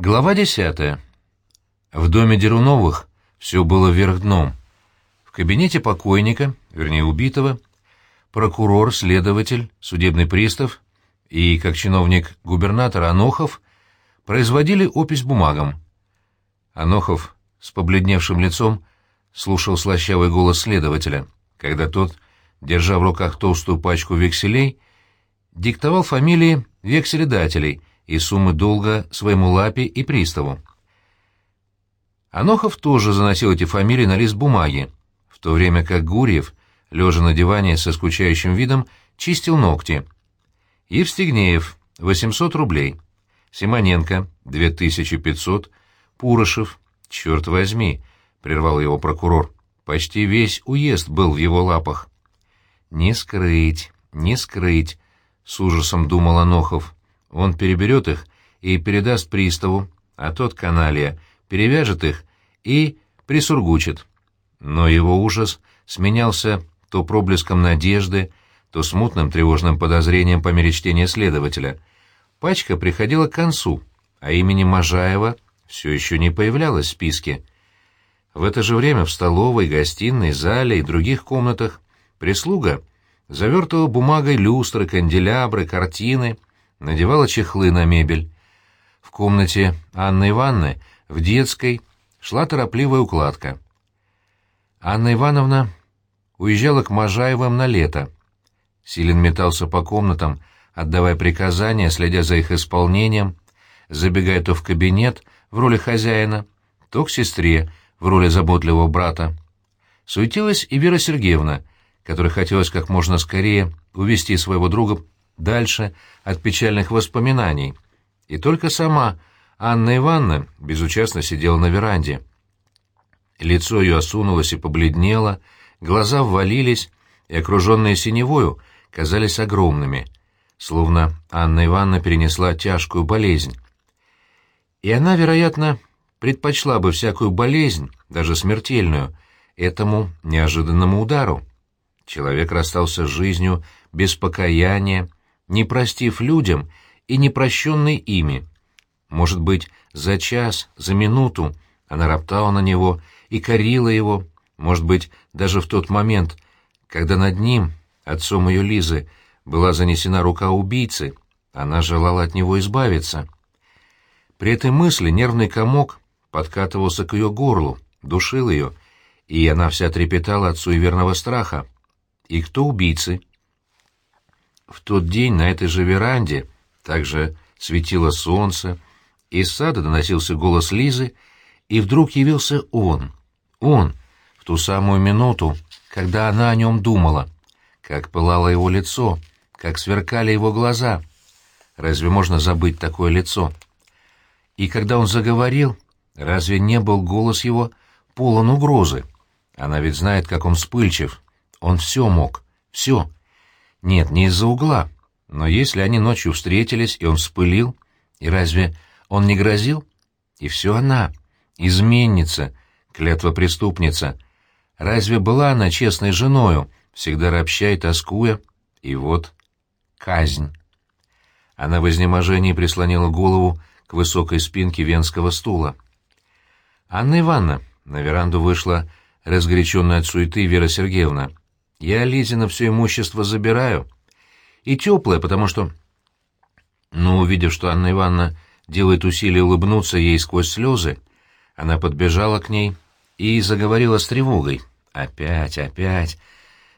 Глава десятая. В доме Деруновых все было вверх дном. В кабинете покойника, вернее убитого, прокурор, следователь, судебный пристав и, как чиновник губернатора Анохов, производили опись бумагам. Анохов с побледневшим лицом слушал слащавый голос следователя, когда тот, держа в руках толстую пачку векселей, диктовал фамилии векселедателей и суммы долга своему лапе и приставу. Анохов тоже заносил эти фамилии на лист бумаги, в то время как Гурьев, лежа на диване со скучающим видом, чистил ногти. Евстигнеев — 800 рублей. Симоненко — 2500. Пурышев — черт возьми, — прервал его прокурор. Почти весь уезд был в его лапах. «Не скрыть, не скрыть», — с ужасом думал Анохов. Он переберет их и передаст приставу, а тот, каналья, перевяжет их и присургучит. Но его ужас сменялся то проблеском надежды, то смутным тревожным подозрением по мере чтения следователя. Пачка приходила к концу, а имени Можаева все еще не появлялось в списке. В это же время в столовой, гостиной, зале и других комнатах прислуга завертывала бумагой люстры, канделябры, картины — надевала чехлы на мебель. В комнате Анны Ивановны, в детской, шла торопливая укладка. Анна Ивановна уезжала к Можаевым на лето. Силин метался по комнатам, отдавая приказания, следя за их исполнением, забегая то в кабинет в роли хозяина, то к сестре в роли заботливого брата. Суетилась и Вера Сергеевна, которой хотелось как можно скорее увести своего друга дальше от печальных воспоминаний, и только сама Анна Ивановна безучастно сидела на веранде. Лицо ее осунулось и побледнело, глаза ввалились, и, окруженные синевою, казались огромными, словно Анна Ивановна перенесла тяжкую болезнь. И она, вероятно, предпочла бы всякую болезнь, даже смертельную, этому неожиданному удару. Человек расстался с жизнью без покаяния, не простив людям и не прощенный ими. Может быть, за час, за минуту она роптала на него и корила его, может быть, даже в тот момент, когда над ним, отцом ее Лизы, была занесена рука убийцы, она желала от него избавиться. При этой мысли нервный комок подкатывался к ее горлу, душил ее, и она вся трепетала от суеверного страха. И кто убийцы? В тот день на этой же веранде также светило солнце, из сада доносился голос Лизы, и вдруг явился он, он, в ту самую минуту, когда она о нем думала, как пылало его лицо, как сверкали его глаза. Разве можно забыть такое лицо? И когда он заговорил, разве не был голос его полон угрозы? Она ведь знает, как он вспыльчив. Он все мог, все. Нет, не из-за угла. Но если они ночью встретились, и он вспылил, и разве он не грозил? И все она, изменница, клятва преступница. Разве была она честной женою, всегда ропща и тоскуя? И вот казнь. Она в изнеможении прислонила голову к высокой спинке венского стула. «Анна Ивановна», — на веранду вышла разгоряченная от суеты Вера Сергеевна, я Лизина все имущество забираю. И теплое, потому что... Но, увидев, что Анна Ивановна делает усилие улыбнуться ей сквозь слезы, она подбежала к ней и заговорила с тревогой. «Опять, опять!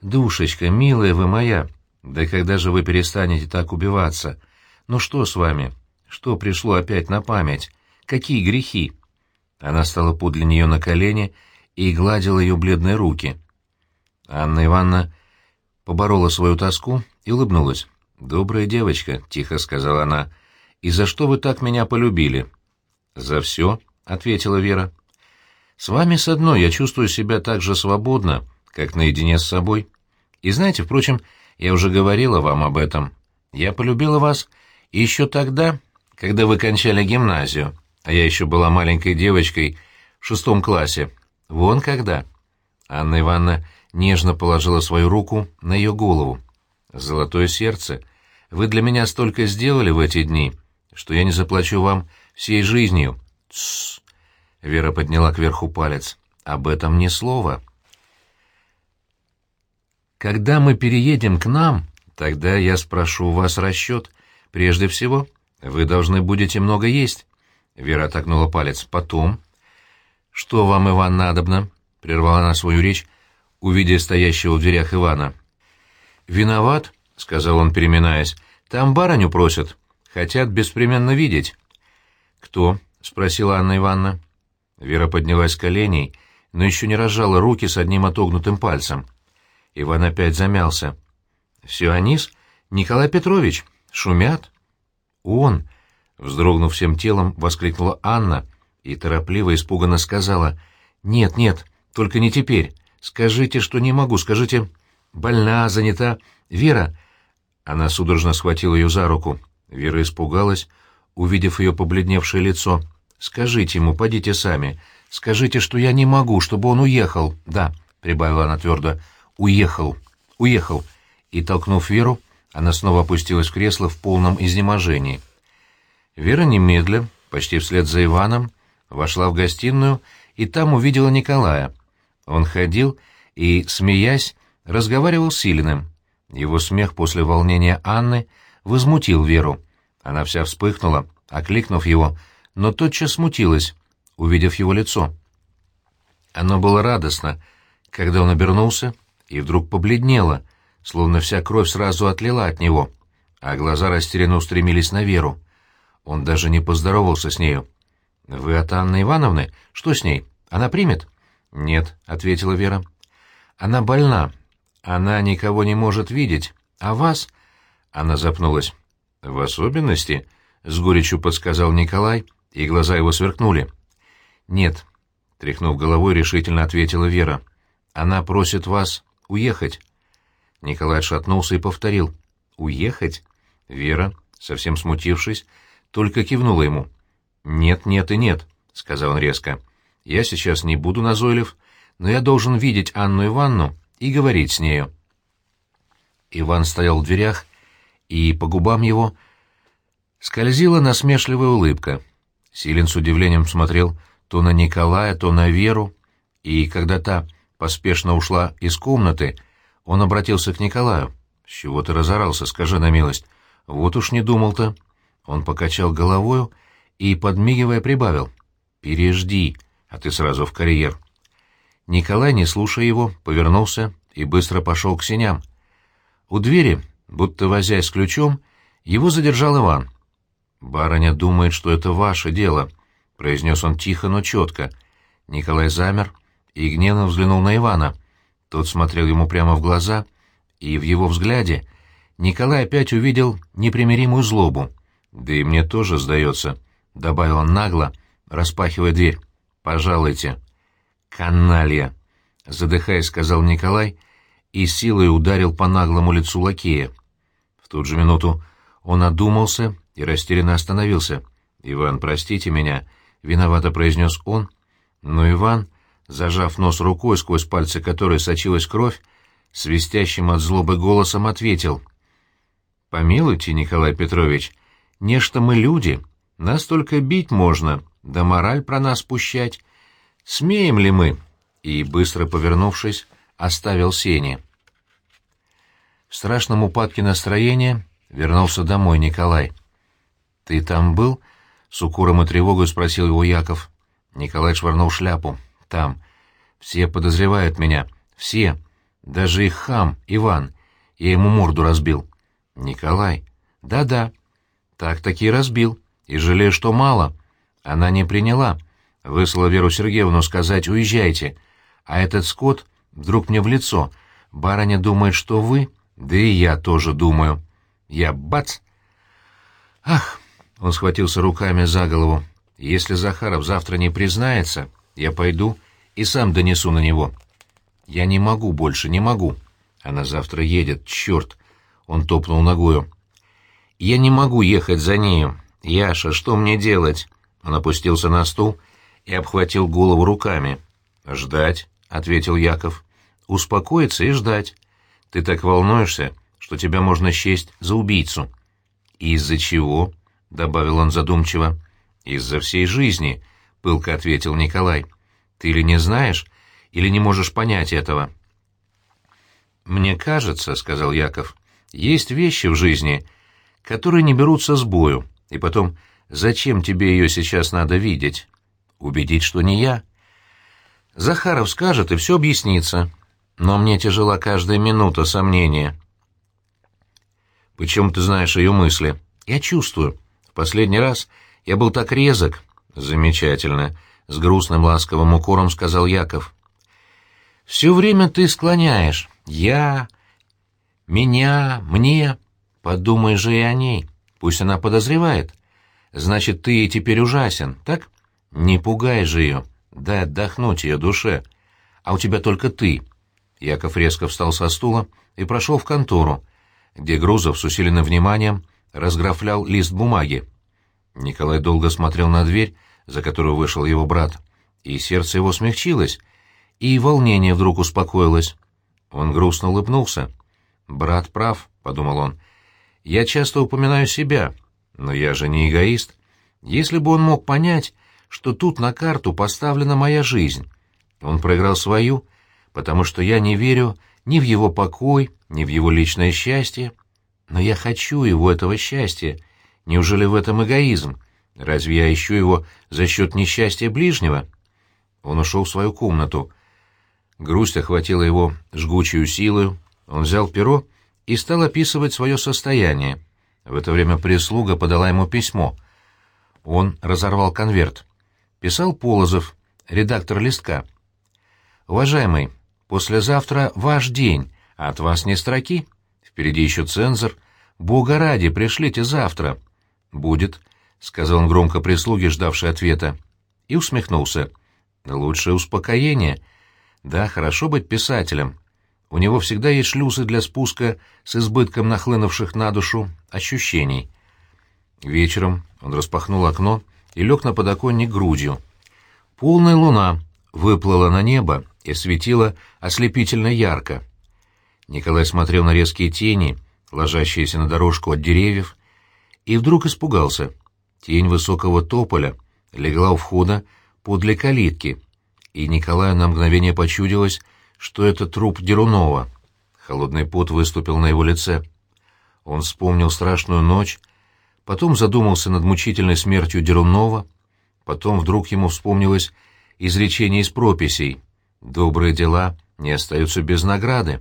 Душечка, милая вы моя! Да когда же вы перестанете так убиваться? Ну что с вами? Что пришло опять на память? Какие грехи?» Она стала подле нее на колени и гладила ее бледные руки — Анна Ивановна поборола свою тоску и улыбнулась. «Добрая девочка», — тихо сказала она, — «и за что вы так меня полюбили?» «За все», — ответила Вера. «С вами с одной я чувствую себя так же свободно, как наедине с собой. И знаете, впрочем, я уже говорила вам об этом. Я полюбила вас еще тогда, когда вы кончали гимназию, а я еще была маленькой девочкой в шестом классе. Вон когда». Анна Ивановна нежно положила свою руку на ее голову. «Золотое сердце, вы для меня столько сделали в эти дни, что я не заплачу вам всей жизнью. Тссс. Вера подняла кверху палец. Об этом ни слова. Когда мы переедем к нам, тогда я спрошу у вас расчет. Прежде всего, вы должны будете много есть. Вера отогнула палец. Потом... Что вам, Иван, надобно? Прервала она свою речь, увидя стоящего в дверях Ивана. «Виноват», — сказал он, переминаясь. «Там барыню просят. Хотят беспременно видеть». «Кто?» — спросила Анна Ивановна. Вера поднялась с коленей, но еще не разжала руки с одним отогнутым пальцем. Иван опять замялся. «Все Анис? Николай Петрович? Шумят?» «Он!» — вздрогнув всем телом, воскликнула Анна и торопливо, испуганно сказала. «Нет, нет, только не теперь. Скажите, что не могу, скажите...» «Больна, занята. Вера...» Она судорожно схватила ее за руку. Вера испугалась, увидев ее побледневшее лицо. «Скажите ему, подите сами. Скажите, что я не могу, чтобы он уехал». «Да», — прибавила она твердо, — «уехал, уехал». И, толкнув Веру, она снова опустилась в кресло в полном изнеможении. Вера немедля, почти вслед за Иваном, вошла в гостиную и там увидела Николая. Он ходил и, смеясь, разговаривал с Силиным. Его смех после волнения Анны возмутил Веру. Она вся вспыхнула, окликнув его, но тотчас смутилась, увидев его лицо. Оно было радостно, когда он обернулся и вдруг побледнело, словно вся кровь сразу отлила от него, а глаза растерянно устремились на Веру. Он даже не поздоровался с нею. «Вы от Анны Ивановны? Что с ней? Она примет?» «Нет», — ответила Вера. «Она больна, она никого не может видеть, а вас...» Она запнулась. «В особенности?» — с горечью подсказал Николай, и глаза его сверкнули. «Нет», — тряхнув головой, решительно ответила Вера. «Она просит вас уехать». Николай отшатнулся и повторил. «Уехать?» Вера, совсем смутившись, только кивнула ему. «Нет, нет и нет», — сказал он резко. «Я сейчас не буду назойлив, но я должен видеть Анну Ивановну и говорить с нею. Иван стоял в дверях, и по губам его скользила насмешливая улыбка. Силин с удивлением смотрел то на Николая, то на Веру, и когда та поспешно ушла из комнаты, он обратился к Николаю. «С чего ты разорался, скажи на милость?» «Вот уж не думал-то». Он покачал головою и, подмигивая, прибавил. «Пережди, а ты сразу в карьер». Николай, не слушая его, повернулся и быстро пошел к сеням. У двери, будто возясь ключом, его задержал Иван. «Барыня думает, что это ваше дело», — произнес он тихо, но четко. Николай замер и гневно взглянул на Ивана. Тот смотрел ему прямо в глаза, и в его взгляде Николай опять увидел непримиримую злобу. «Да и мне тоже сдается», — добавил он нагло, распахивая дверь. «Пожалуйте». «Каналья!» — задыхаясь, сказал Николай и силой ударил по наглому лицу лакея. В ту же минуту он одумался и растерянно остановился. «Иван, простите меня», — виновато произнес он, но Иван, зажав нос рукой, сквозь пальцы которой сочилась кровь, свистящим от злобы голосом ответил. «Помилуйте, Николай Петрович, нечто мы люди, нас только бить можно, да мораль про нас пущать. «Смеем ли мы?» И, быстро повернувшись, оставил сени. В страшном упадке настроения вернулся домой Николай. «Ты там был?» — с укором и тревогой спросил его Яков. Николай швырнул шляпу. «Там. Все подозревают меня. Все. Даже их хам, Иван. Я ему морду разбил». «Николай?» «Да-да. Так-таки разбил. И жалею, что мало. Она не приняла. Выслала Веру Сергеевну сказать «уезжайте», а этот скот вдруг мне в лицо. Барыня думает, что вы, да и я тоже думаю. Я бац! Ах! Он схватился руками за голову. Если Захаров завтра не признается, я пойду и сам донесу на него. Я не могу больше, не могу. Она завтра едет, черт! Он топнул ногою. Я не могу ехать за нею. Яша, что мне делать? Он опустился на стул и обхватил голову руками. «Ждать», — ответил Яков. «Успокоиться и ждать. Ты так волнуешься, что тебя можно счесть за убийцу». «Из-за чего?» — добавил он задумчиво. «Из-за всей жизни», — пылко ответил Николай. «Ты или не знаешь, или не можешь понять этого?» «Мне кажется», — сказал Яков, — «есть вещи в жизни, которые не берутся с бою, и потом, зачем тебе ее сейчас надо видеть? Убедить, что не я?» «Захаров скажет, и все объяснится, но мне тяжела каждая минута сомнения». «Почему ты знаешь ее мысли?» «Я чувствую. В последний раз я был так резок». «Замечательно», — с грустным ласковым укором сказал Яков. «Все время ты склоняешь. Я... Меня... Мне... Подумай же и о ней. Пусть она подозревает. Значит, ты ей теперь ужасен, так? Не пугай же ее. Дай отдохнуть ее душе. А у тебя только ты». Яков резко встал со стула и прошел в контору, где Грузов с усиленным вниманием разграфлял лист бумаги. Николай долго смотрел на дверь, за которую вышел его брат, и сердце его смягчилось, и волнение вдруг успокоилось. Он грустно улыбнулся. «Брат прав», — подумал он. «Я часто упоминаю себя, но я же не эгоист. Если бы он мог понять, что тут на карту поставлена моя жизнь, он проиграл свою, потому что я не верю ни в его покой, ни в его личное счастье. Но я хочу его, этого счастья. Неужели в этом эгоизм? Разве я ищу его за счет несчастья ближнего? Он ушел в свою комнату. Грусть охватила его жгучую силою. Он взял перо и стал описывать свое состояние. В это время прислуга подала ему письмо. Он разорвал конверт. Писал Полозов, редактор листка. «Уважаемый, послезавтра ваш день, а от вас не строки. Впереди еще цензор. Бога ради, пришлите завтра». «Будет», — сказал он громко прислуге, ждавшей ответа. И усмехнулся. «Лучшее успокоение. Да, хорошо быть писателем. У него всегда есть шлюзы для спуска с избытком нахлынувших на душу ощущений». Вечером он распахнул окно и лег на подоконник грудью. Полная луна выплыла на небо и светила ослепительно ярко. Николай смотрел на резкие тени, ложащиеся на дорожку от деревьев, и вдруг испугался. Тень высокого тополя легла у входа подле калитки, и Николаю на мгновение почудилось, что это труп Дерунова. Холодный пот выступил на его лице. Он вспомнил страшную ночь, потом задумался над мучительной смертью Дерунова, потом вдруг ему вспомнилось изречение из прописей «Добрые дела не остаются без награды».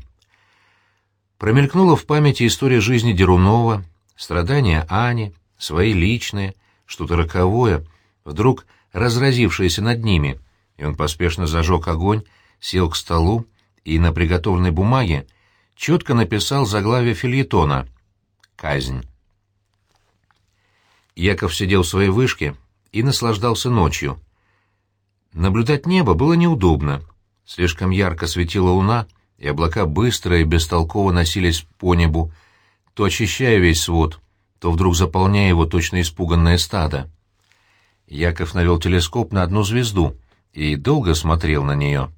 Промелькнула в памяти история жизни Дерунова, страдания Ани, свои личные, что-то роковое, вдруг разразившееся над ними, и он поспешно зажег огонь, сел к столу и на приготовленной бумаге четко написал заглавие фильетона «Казнь». Яков сидел в своей вышке и наслаждался ночью. Наблюдать небо было неудобно. Слишком ярко светила луна, и облака быстро и бестолково носились по небу, то очищая весь свод, то вдруг заполняя его точно испуганное стадо. Яков навел телескоп на одну звезду и долго смотрел на нее.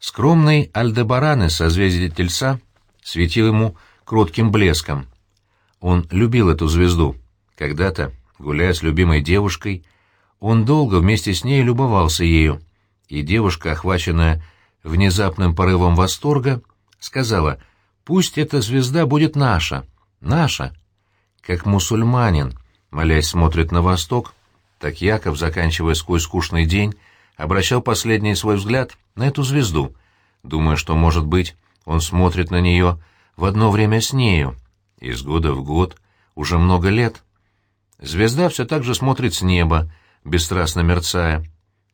Скромный Альдебаран из созвездия Тельца светил ему кротким блеском. Он любил эту звезду. Когда-то, гуляя с любимой девушкой, он долго вместе с ней любовался ею, и девушка, охваченная внезапным порывом восторга, сказала, «Пусть эта звезда будет наша, наша». Как мусульманин, молясь, смотрит на восток, так Яков, заканчивая свой скучный день, обращал последний свой взгляд на эту звезду, думая, что, может быть, он смотрит на нее в одно время с нею, из года в год, уже много лет. Звезда все так же смотрит с неба, бесстрастно мерцая.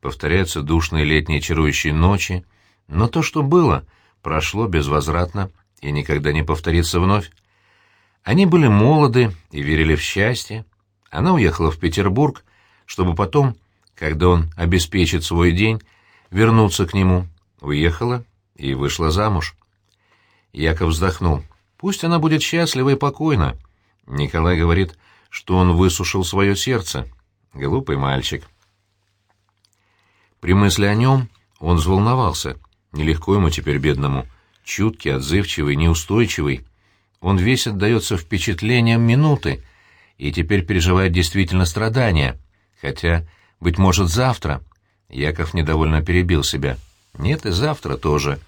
Повторяются душные летние чарующие ночи, но то, что было, прошло безвозвратно и никогда не повторится вновь. Они были молоды и верили в счастье. Она уехала в Петербург, чтобы потом, когда он обеспечит свой день, вернуться к нему. Уехала и вышла замуж. Яков вздохнул. Пусть она будет счастлива и покойна. Николай говорит, что он высушил свое сердце. Глупый мальчик. При мысли о нем он взволновался. Нелегко ему теперь, бедному. Чуткий, отзывчивый, неустойчивый. Он весь отдается впечатлениям минуты и теперь переживает действительно страдания. Хотя, быть может, завтра. Яков недовольно перебил себя. Нет, и завтра тоже.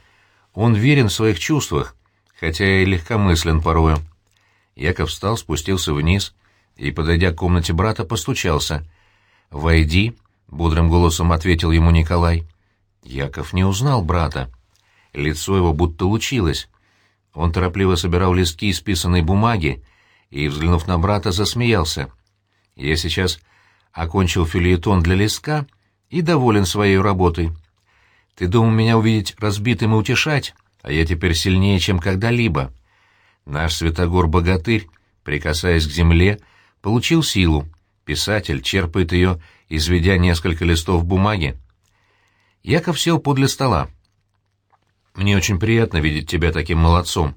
Он верен в своих чувствах, хотя и легкомыслен порою. Яков встал, спустился вниз и, подойдя к комнате брата, постучался. «Войди», — бодрым голосом ответил ему Николай. Яков не узнал брата. Лицо его будто лучилось. Он торопливо собирал листки исписанной бумаги и, взглянув на брата, засмеялся. «Я сейчас окончил филиетон для листка и доволен своей работой. Ты думал меня увидеть разбитым и утешать, а я теперь сильнее, чем когда-либо. Наш Святогор-богатырь, прикасаясь к земле, получил силу. Писатель черпает ее, изведя несколько листов бумаги. Яков сел подле стола. «Мне очень приятно видеть тебя таким молодцом.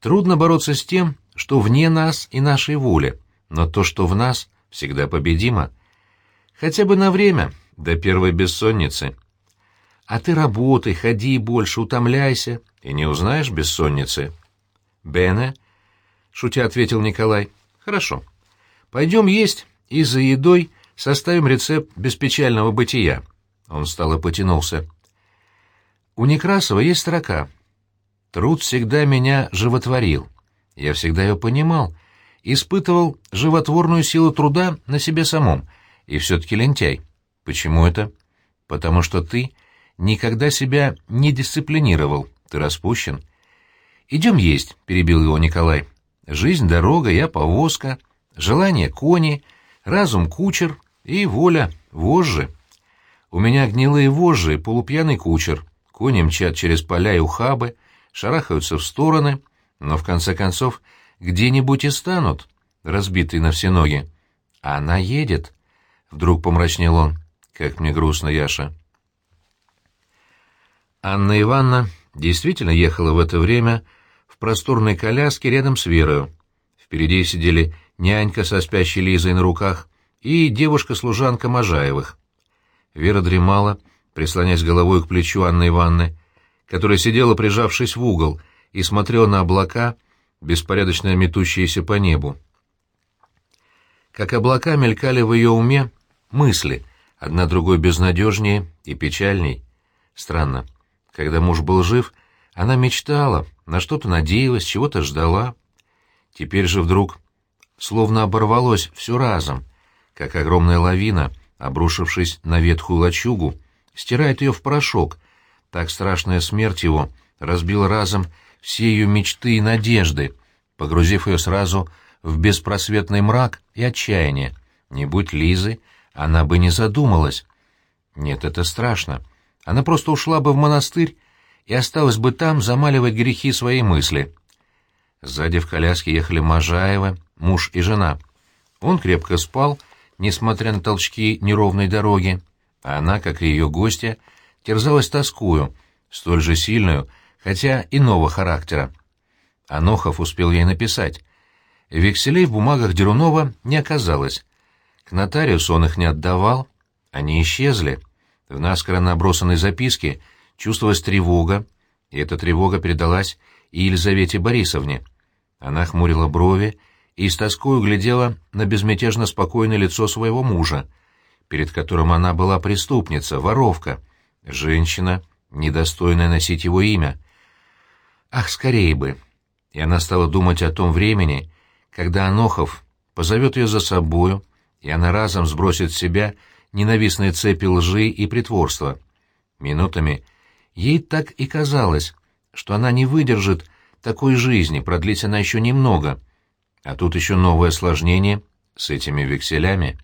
Трудно бороться с тем, что вне нас и нашей воли, но то, что в нас, всегда победимо. Хотя бы на время, до первой бессонницы. А ты работай, ходи больше, утомляйся, и не узнаешь бессонницы». «Бене?» — шутя ответил Николай. «Хорошо. Пойдем есть, и за едой составим рецепт беспечального бытия». Он встал и потянулся. У Некрасова есть строка. «Труд всегда меня животворил. Я всегда ее понимал, испытывал животворную силу труда на себе самом, и все-таки лентяй. Почему это? Потому что ты никогда себя не дисциплинировал, ты распущен». «Идем есть», — перебил его Николай. «Жизнь — дорога, я повозка, желание — кони, разум — кучер и воля — вожжи». У меня гнилые вожжи полупьяный кучер. Кони мчат через поля и ухабы, шарахаются в стороны, но в конце концов где-нибудь и станут, разбитые на все ноги. А она едет. Вдруг помрачнел он. Как мне грустно, Яша. Анна Ивановна действительно ехала в это время в просторной коляске рядом с Верою. Впереди сидели нянька со спящей Лизой на руках и девушка-служанка Можаевых. Вера дремала, прислонясь головой к плечу Анны Ивановны, которая сидела, прижавшись в угол, и смотрела на облака, беспорядочно метущиеся по небу. Как облака мелькали в ее уме мысли, одна другой безнадежнее и печальней. Странно, когда муж был жив, она мечтала, на что-то надеялась, чего-то ждала. Теперь же вдруг словно оборвалось все разом, как огромная лавина — обрушившись на ветхую лачугу, стирает ее в порошок. Так страшная смерть его разбила разом все ее мечты и надежды, погрузив ее сразу в беспросветный мрак и отчаяние. Не будь Лизы, она бы не задумалась. Нет, это страшно. Она просто ушла бы в монастырь и осталась бы там замаливать грехи своей мысли. Сзади в коляске ехали Можаева, муж и жена. Он крепко спал, несмотря на толчки неровной дороги, а она, как и ее гостья, терзалась тоскую, столь же сильную, хотя иного характера. Анохов успел ей написать. Векселей в бумагах Дерунова не оказалось. К нотариусу он их не отдавал, они исчезли. В наскоро набросанной записке чувствовалась тревога, и эта тревога передалась и Елизавете Борисовне. Она хмурила брови и с тоскою глядела на безмятежно спокойное лицо своего мужа, перед которым она была преступница, воровка, женщина, недостойная носить его имя. Ах, скорее бы! И она стала думать о том времени, когда Анохов позовет ее за собою, и она разом сбросит с себя ненавистные цепи лжи и притворства. Минутами ей так и казалось, что она не выдержит такой жизни, продлится она еще немного — а тут еще новое осложнение с этими векселями.